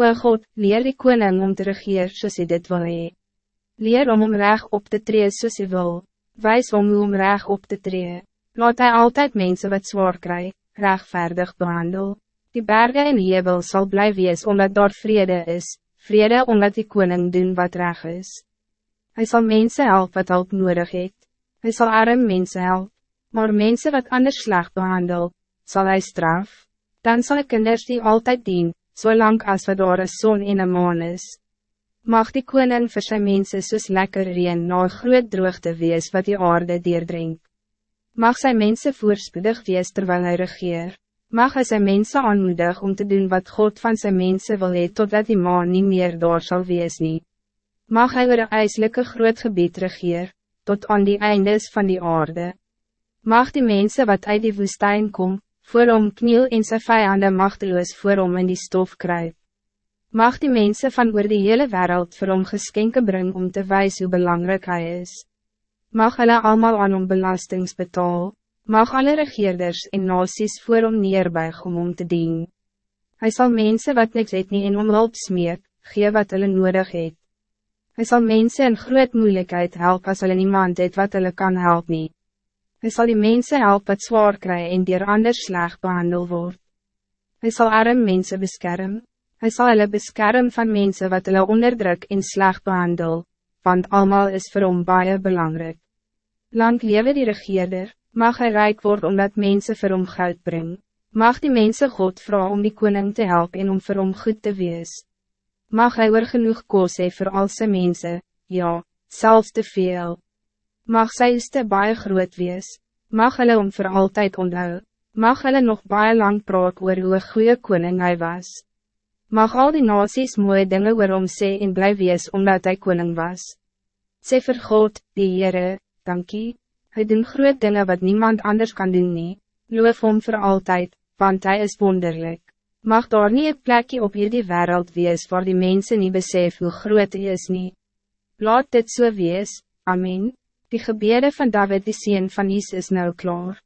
O God, leer die koning om te regeer soos hy dit wil hee. Leer om om reg op te tree soos hy wil. Wijs om hoe om reg op te tree. Laat hij altijd mensen wat zwaar krijgt, rechtvaardig behandel. Die bergen en hebel zal blijven wees omdat daar vrede is, vrede omdat die koning doen wat reg is. Hij zal mensen helpen wat hulp nodig heeft. Hij zal arm mensen helpen, maar mensen wat anders slecht behandel, zal hij straf. Dan zal ik kinders die altijd dien, zolang als we door een zon in een maan is. Mag die koning vir sy mense soos lekker reen na groot droogte wees wat die aarde deerdrink. Mag sy mense voorspoedig wees terwijl hij regeer. Mag hy sy mense aanmoedig om te doen wat God van zijn mensen wil hee totdat die maan niet meer daar zal wees nie. Mag hy oor een ijselijke groot gebied regeer, tot aan die eindes van die aarde. Mag die mensen wat uit die woestijn kom, voor om kniel en sy vijanden machteloos voor om in die stof kruip. Mag die mensen van oor die hele wereld vir hom geskenke bring om te wijzen hoe belangrijk hij is. Mag hulle allemaal aan om belastings betaal, mag alle regeerders en nasies voor hom neerbuig om om te dien. Hij zal mensen wat niks het nie en om hulp smeek, gee wat hulle nodig het. Hij zal mensen in groot moeilijkheid helpen als hulle niemand het wat hulle kan helpen. Hij zal die mensen helpen wat zwaar krijgen en die anders slecht behandeld wordt. Hij zal arm mensen beschermen. Hij zal hulle beschermen van mensen wat hulle onderdruk en slecht behandel, want allemaal is vir hom baie belangrijk. Lang lewe die regeerder, mag hij rijk worden omdat mensen vir hom goud brengen. Mag die mensen God vragen om die koning te helpen en om vir hom goed te wees. Mag hij weer genoeg koos hee vir al sy mense, ja, zelfs te veel. Mag sy te baie groot wees, mag hulle om voor altijd onthou, mag hulle nog baie lang praat oor hoe een goeie koning hy was. Mag al die nasies mooie dinge oor hom sê en bly wees omdat hij koning was. Sê vir God, die Heere, dankie, hy doen groot dinge wat niemand anders kan doen nie, loof hom voor altijd, want hij is wonderlijk. Mag daar nie een plekje op hierdie wereld wees waar die mensen niet besef hoe groot hij is nie. Laat dit so wees, Amen. Die gebede van David die Seen van Is is nou klaar.